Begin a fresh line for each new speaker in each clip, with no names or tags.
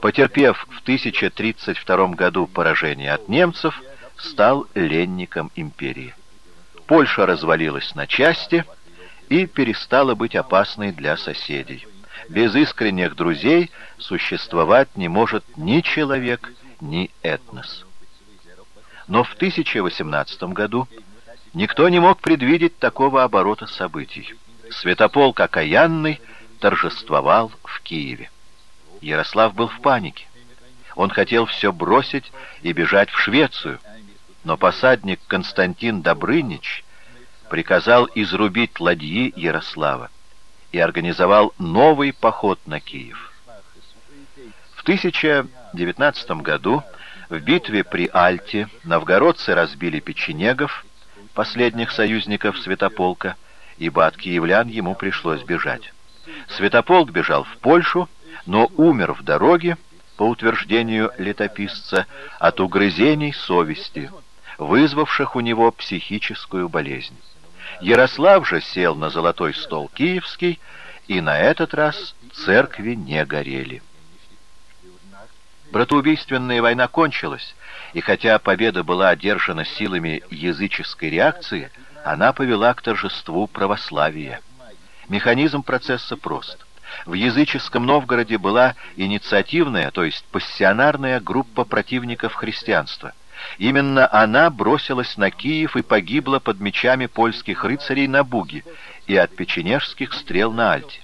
Потерпев в 1032 году поражение от немцев, стал ленником империи. Польша развалилась на части и перестала быть опасной для соседей. Без искренних друзей существовать не может ни человек, ни этнос. Но в 1018 году никто не мог предвидеть такого оборота событий. Святополк окаянный торжествовал в Киеве. Ярослав был в панике. Он хотел все бросить и бежать в Швецию, но посадник Константин Добрынич приказал изрубить ладьи Ярослава и организовал новый поход на Киев. В 1019 году в битве при Альте новгородцы разбили печенегов, последних союзников Святополка, ибо от киевлян ему пришлось бежать. Святополк бежал в Польшу, но умер в дороге, по утверждению летописца, от угрызений совести, вызвавших у него психическую болезнь. Ярослав же сел на золотой стол киевский, и на этот раз церкви не горели. Братоубийственная война кончилась, и хотя победа была одержана силами языческой реакции, она повела к торжеству православия. Механизм процесса прост. В языческом Новгороде была инициативная, то есть пассионарная группа противников христианства. Именно она бросилась на Киев и погибла под мечами польских рыцарей на Буге и от печенежских стрел на Альте.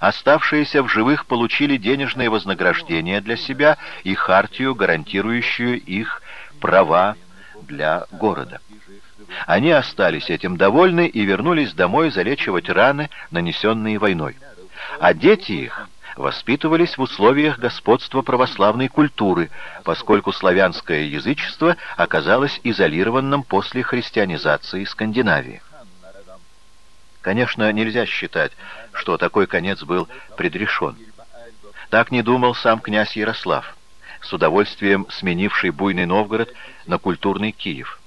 Оставшиеся в живых получили денежное вознаграждение для себя и хартию, гарантирующую их права для города. Они остались этим довольны и вернулись домой залечивать раны, нанесенные войной. А дети их воспитывались в условиях господства православной культуры, поскольку славянское язычество оказалось изолированным после христианизации Скандинавии. Конечно, нельзя считать, что такой конец был предрешен. Так не думал сам князь Ярослав, с удовольствием сменивший буйный Новгород на культурный Киев.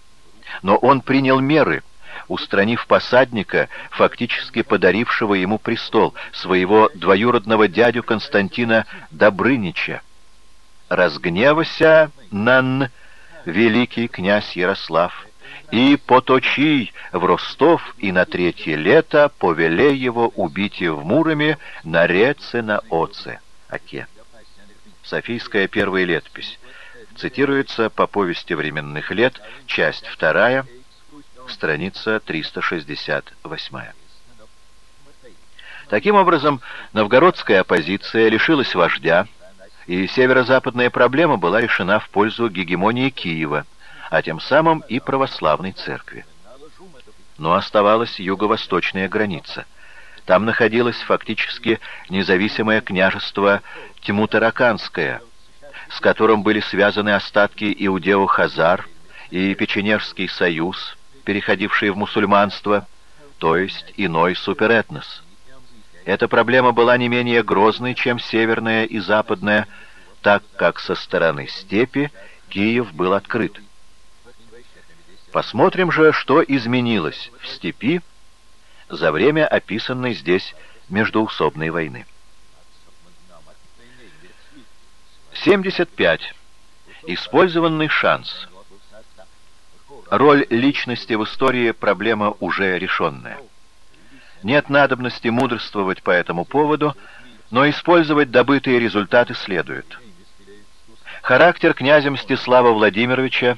Но он принял меры, устранив посадника, фактически подарившего ему престол, своего двоюродного дядю Константина Добрынича. «Разгневася, Нан, великий князь Ярослав, и поточи в Ростов, и на третье лето повелей его убить в Муроме на реце на Оце, Оке». Софийская первая летопись. Цитируется по повести временных лет, часть вторая, страница 368. Таким образом, новгородская оппозиция лишилась вождя, и северо-западная проблема была решена в пользу гегемонии Киева, а тем самым и православной церкви. Но оставалась юго-восточная граница. Там находилось фактически независимое княжество Тимутараканское, с которым были связаны остатки Иудео-Хазар и Печенежский союз, переходившие в мусульманство, то есть иной суперэтнос. Эта проблема была не менее грозной, чем северная и западная, так как со стороны степи Киев был открыт. Посмотрим же, что изменилось в степи за время описанной здесь междоусобной войны. 75. Использованный шанс. Роль личности в истории – проблема уже решенная. Нет надобности мудрствовать по этому поводу, но использовать добытые результаты следует. Характер князя Мстислава Владимировича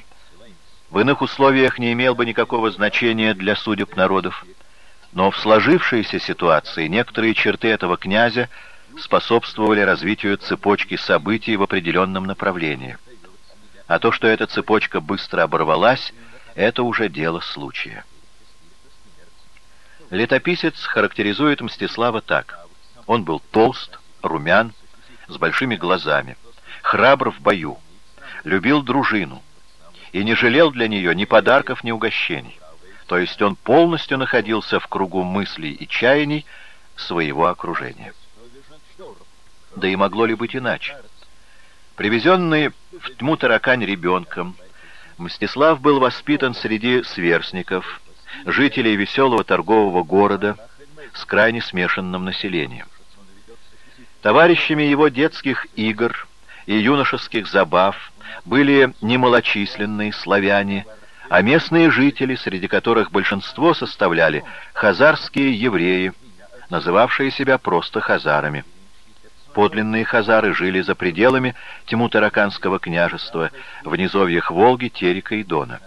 в иных условиях не имел бы никакого значения для судеб народов, но в сложившейся ситуации некоторые черты этого князя способствовали развитию цепочки событий в определенном направлении. А то, что эта цепочка быстро оборвалась – это уже дело случая. Летописец характеризует Мстислава так. Он был толст, румян, с большими глазами, храбр в бою, любил дружину и не жалел для нее ни подарков, ни угощений. То есть он полностью находился в кругу мыслей и чаяний своего окружения. Да и могло ли быть иначе? Привезенный в тьму таракань ребенком, Мстислав был воспитан среди сверстников, жителей веселого торгового города с крайне смешанным населением. Товарищами его детских игр и юношеских забав были немалочисленные славяне, а местные жители, среди которых большинство составляли хазарские евреи, называвшие себя просто хазарами. Подлинные хазары жили за пределами Тимутараканского княжества, в низовьях Волги, Терека и Дона.